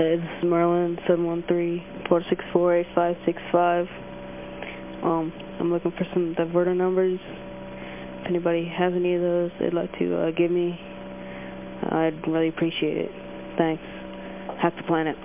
Hey, this is Merlin, 713-464-8565. Um, I'm looking for some diverter numbers. If anybody has any of those they'd like to uh, give me, I'd really appreciate it. Thanks. Hack the planet.